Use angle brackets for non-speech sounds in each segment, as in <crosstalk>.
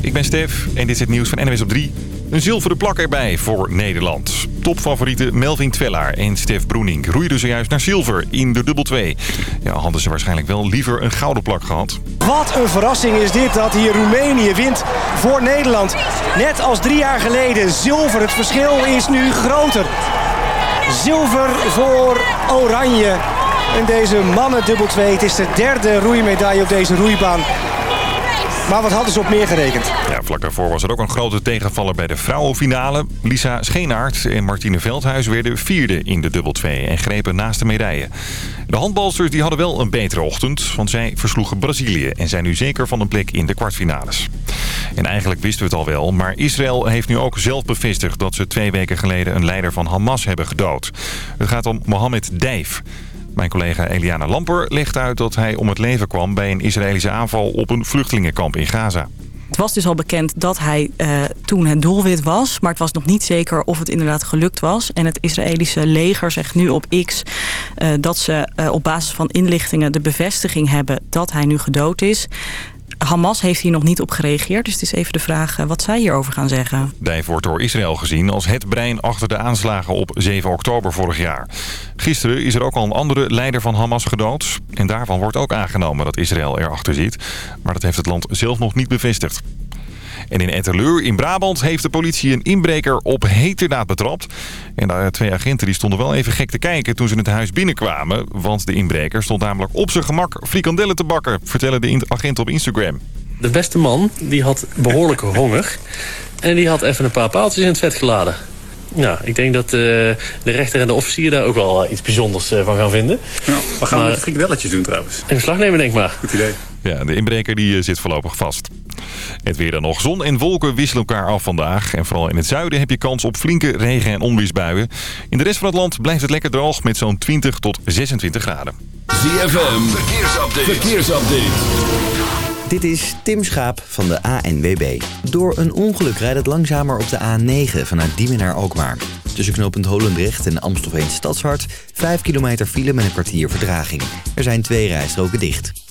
Ik ben Stef en dit is het nieuws van NWS op 3. Een zilveren plak erbij voor Nederland. Topfavorieten Melvin Twellaar en Stef Broening roeiden zojuist naar zilver in de dubbel 2. Ja, hadden ze waarschijnlijk wel liever een gouden plak gehad. Wat een verrassing is dit dat hier Roemenië wint voor Nederland. Net als drie jaar geleden zilver. Het verschil is nu groter. Zilver voor Oranje. En deze mannen dubbel 2. Het is de derde roeimedaille op deze roeibaan. Maar wat hadden ze op meer gerekend? Ja, vlak daarvoor was er ook een grote tegenvaller bij de vrouwenfinale. Lisa Scheenaert en Martine Veldhuis werden vierde in de dubbel 2 en grepen naast de medaille. De handbalsters die hadden wel een betere ochtend, want zij versloegen Brazilië en zijn nu zeker van een plek in de kwartfinales. En eigenlijk wisten we het al wel, maar Israël heeft nu ook zelf bevestigd dat ze twee weken geleden een leider van Hamas hebben gedood. Het gaat om Mohammed Dijf. Mijn collega Eliana Lamper legt uit dat hij om het leven kwam bij een Israëlische aanval op een vluchtelingenkamp in Gaza. Het was dus al bekend dat hij uh, toen het doelwit was. Maar het was nog niet zeker of het inderdaad gelukt was. En het Israëlische leger zegt nu op X uh, dat ze uh, op basis van inlichtingen de bevestiging hebben dat hij nu gedood is. Hamas heeft hier nog niet op gereageerd. Dus het is even de vraag wat zij hierover gaan zeggen. Dijf wordt door Israël gezien als het brein achter de aanslagen op 7 oktober vorig jaar. Gisteren is er ook al een andere leider van Hamas gedood. En daarvan wordt ook aangenomen dat Israël erachter zit. Maar dat heeft het land zelf nog niet bevestigd. En in Etteleur in Brabant heeft de politie een inbreker op heterdaad betrapt. En de twee agenten die stonden wel even gek te kijken toen ze het huis binnenkwamen. Want de inbreker stond namelijk op zijn gemak frikandellen te bakken, vertellen de agenten op Instagram. De beste man die had behoorlijke <laughs> honger. En die had even een paar paaltjes in het vet geladen. Ja, ik denk dat uh, de rechter en de officier daar ook wel uh, iets bijzonders uh, van gaan vinden. Ja, we gaan maar, met de frikadelletjes doen trouwens. In beslag nemen denk maar. Goed idee. Ja, de inbreker die zit voorlopig vast. Het weer dan nog. Zon en wolken wisselen elkaar af vandaag. En vooral in het zuiden heb je kans op flinke regen- en onweersbuien. In de rest van het land blijft het lekker droog met zo'n 20 tot 26 graden. ZFM, verkeersupdate. verkeersupdate. Dit is Tim Schaap van de ANWB. Door een ongeluk rijdt het langzamer op de A9 vanuit Diemen naar Alkmaar. Tussen knooppunt Holendrecht en Amstelveen Stadshart... 5 kilometer file met een kwartier verdraging. Er zijn twee rijstroken dicht.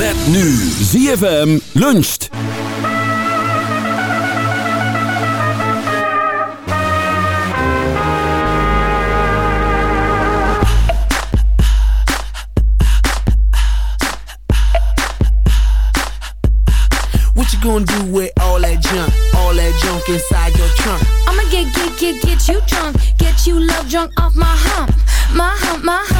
Met nu ZFM luncht. What you gonna do with all that junk? All that junk inside your trunk? I'ma get, get, get, get you drunk. Get you love drunk off my hump. My hump, my hump.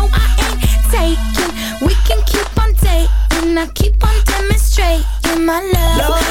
And I keep on demonstrating my love. love.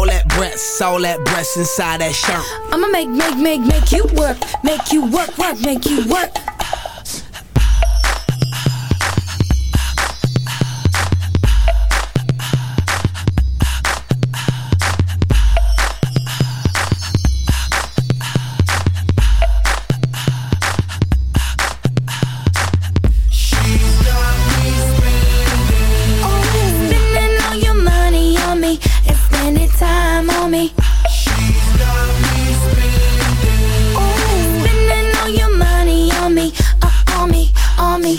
all that breasts? All that breasts inside that shirt? I'ma make, make, make, make you work, make you work, work, make you work. On me,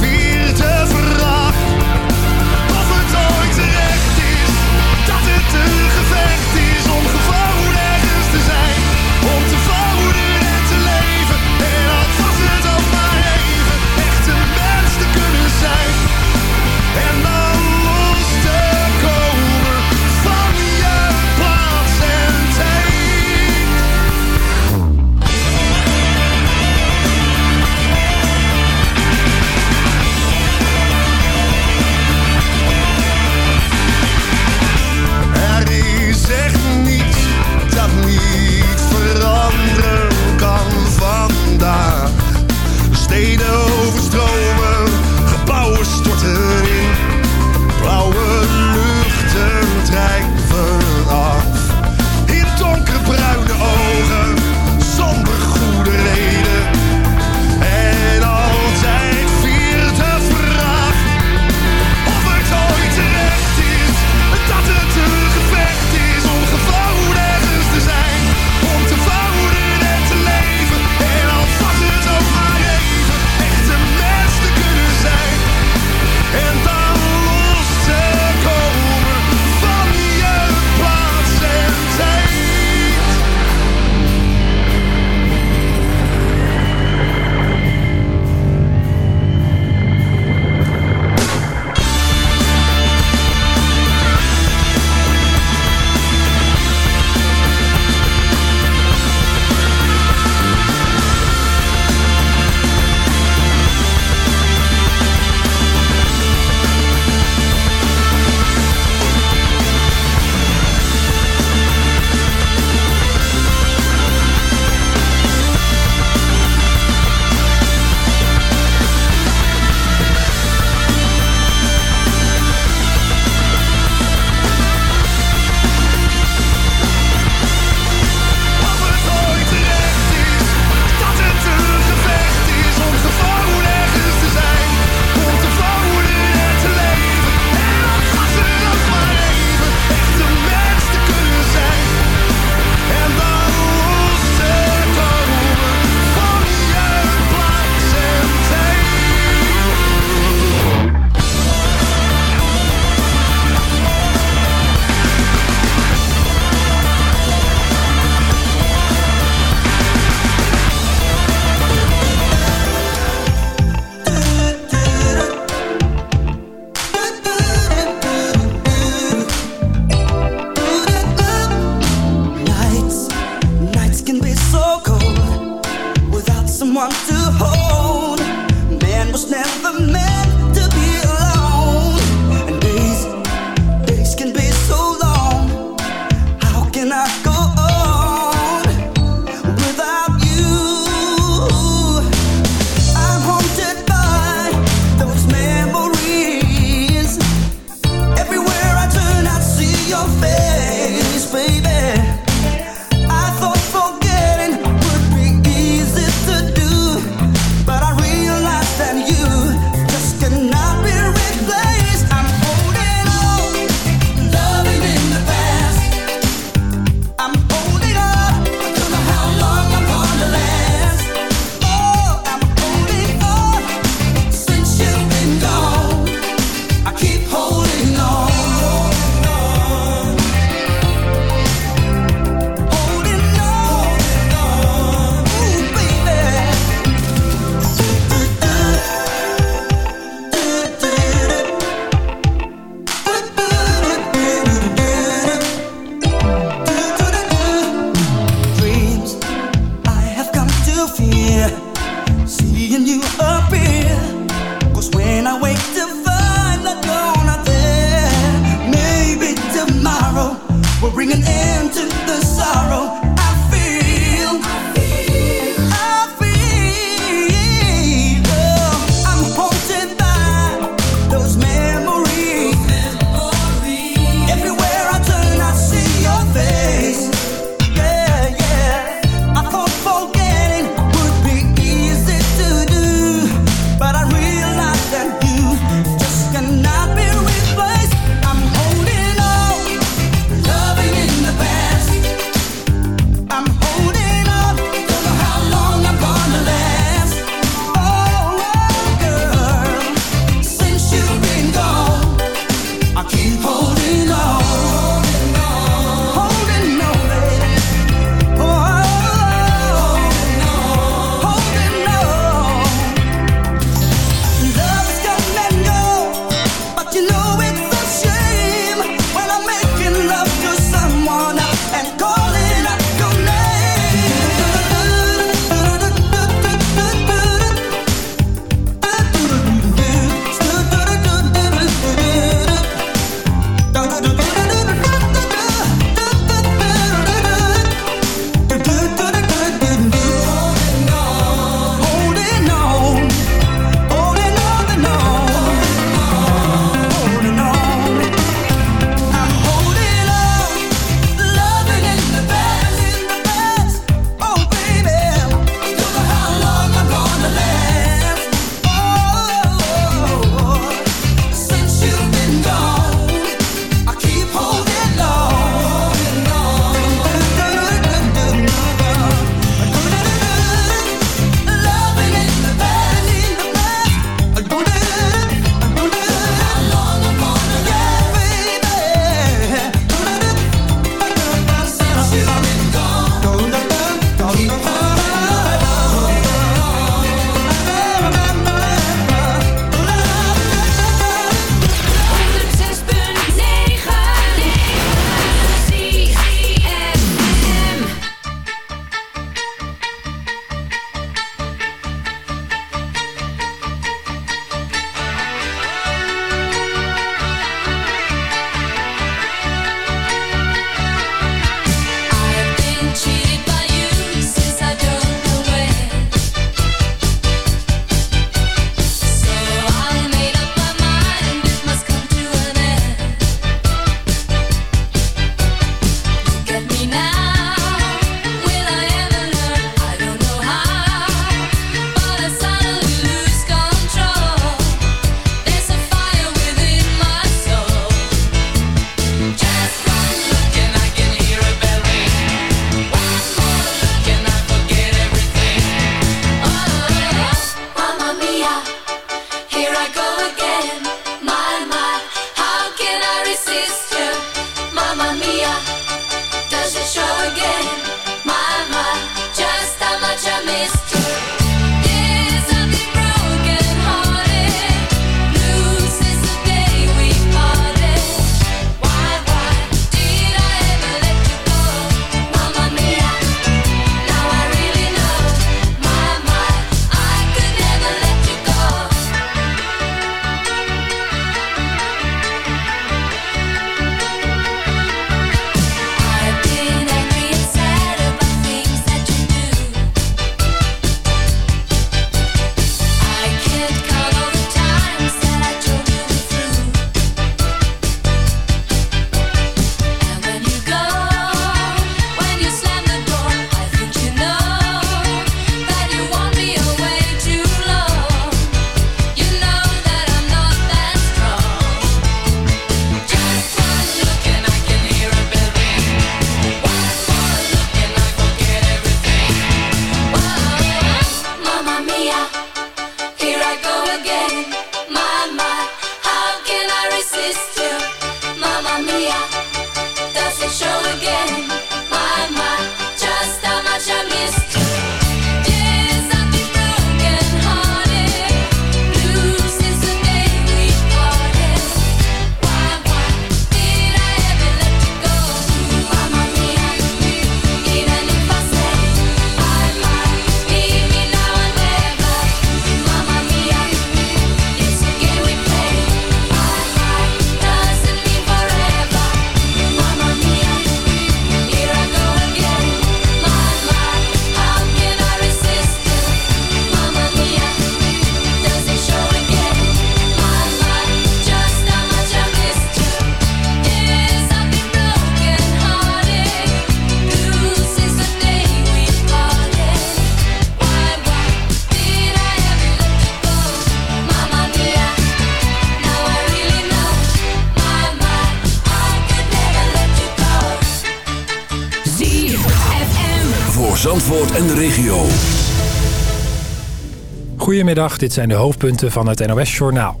Goedemiddag, dit zijn de hoofdpunten van het NOS-journaal.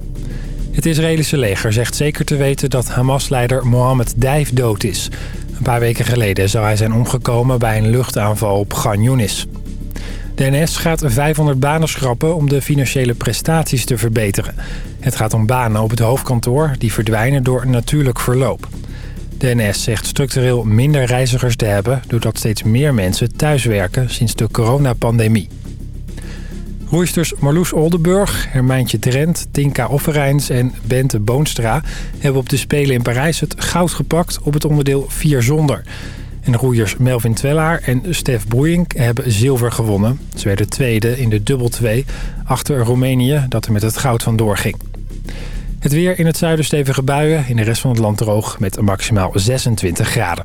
Het Israëlische leger zegt zeker te weten dat Hamas-leider Mohammed Dijf dood is. Een paar weken geleden zou hij zijn omgekomen bij een luchtaanval op Gan Yunis. De NS gaat 500 banen schrappen om de financiële prestaties te verbeteren. Het gaat om banen op het hoofdkantoor die verdwijnen door natuurlijk verloop. De NS zegt structureel minder reizigers te hebben... doordat steeds meer mensen thuiswerken sinds de coronapandemie. Roeisters Marloes Oldenburg, Hermijntje Drent, Tinka Offerijns en Bente Boonstra... hebben op de Spelen in Parijs het goud gepakt op het onderdeel 4 zonder. En roeiers Melvin Twellaar en Stef Broeink hebben zilver gewonnen. Ze werden tweede in de dubbel 2 achter Roemenië dat er met het goud vandoor ging. Het weer in het zuiden stevige buien, in de rest van het land droog met maximaal 26 graden.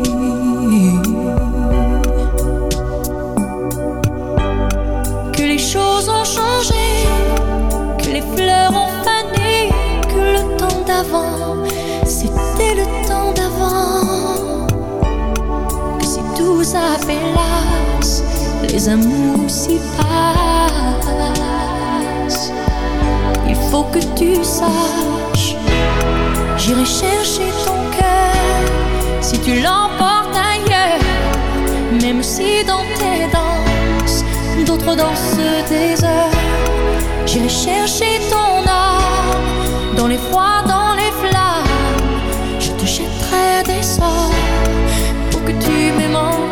Les amours s'y passent. Il faut que tu saches, j'irai chercher ton cœur si tu l'emportes ailleurs, même si dans tes danses, d'autres dansent des heures. J'irai chercher ton âme dans les froids, dans les flammes. Je te jetterai des sorts pour que tu m'aimes encore.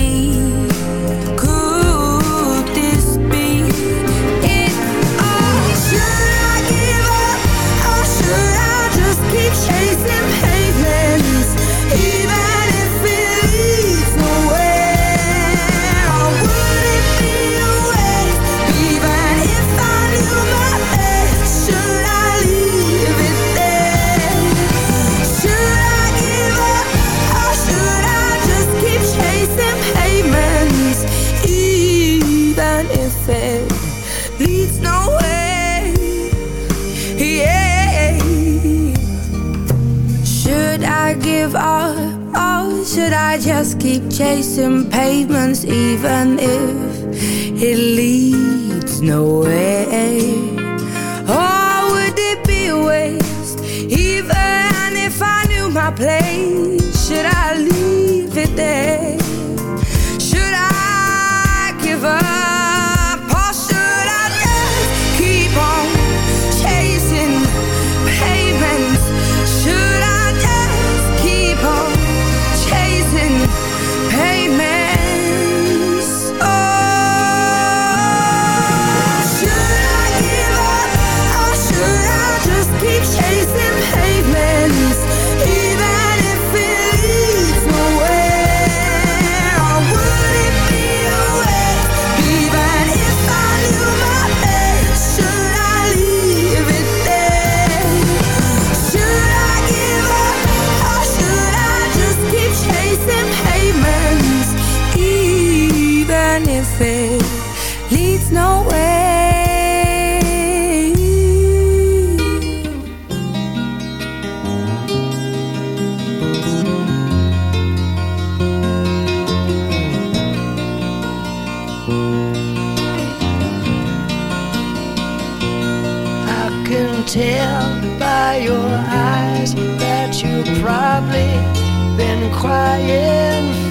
lovely, been crying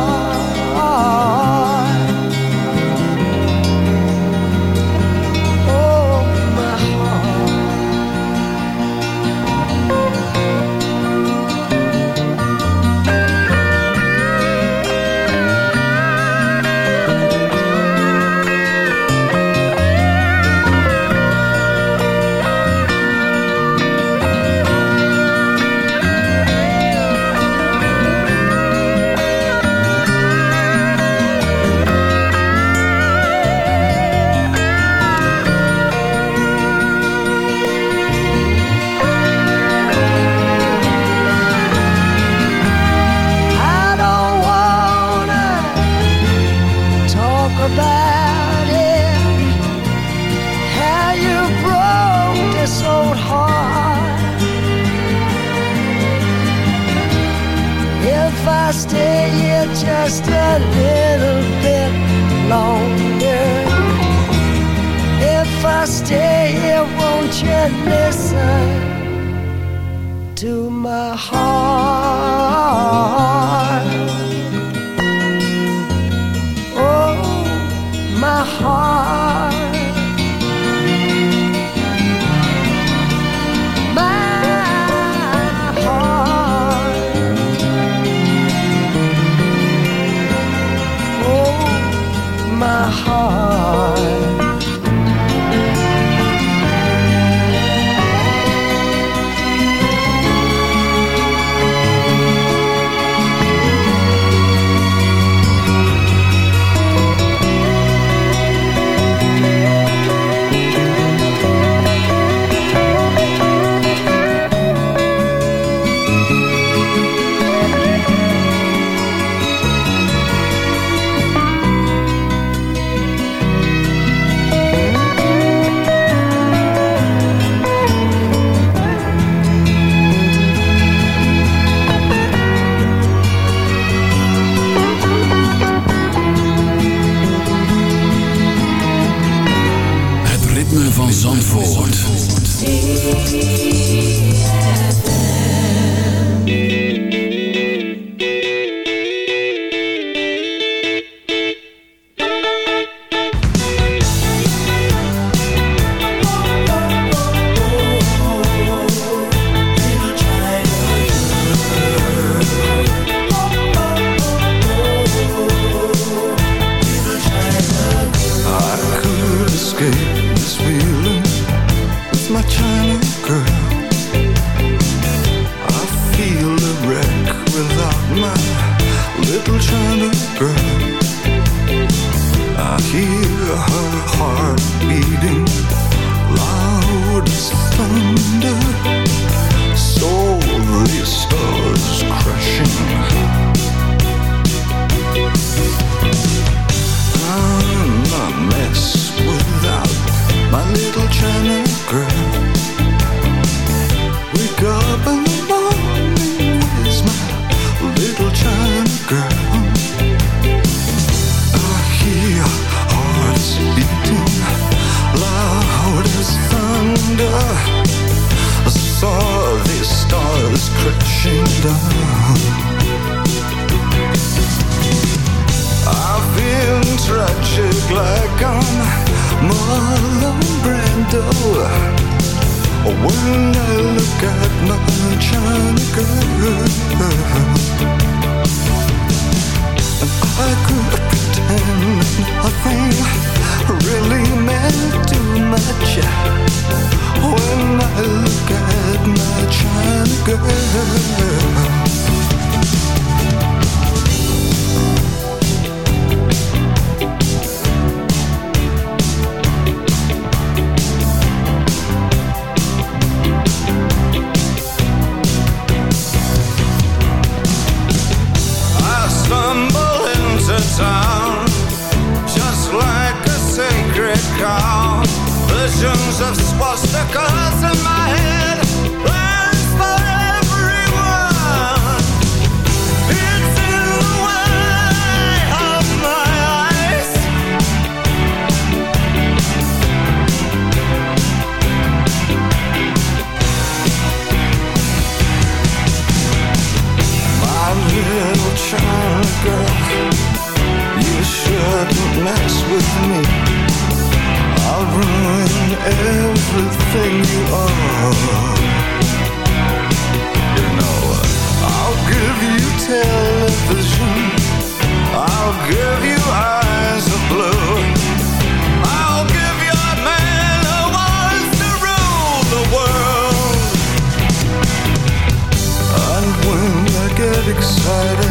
tired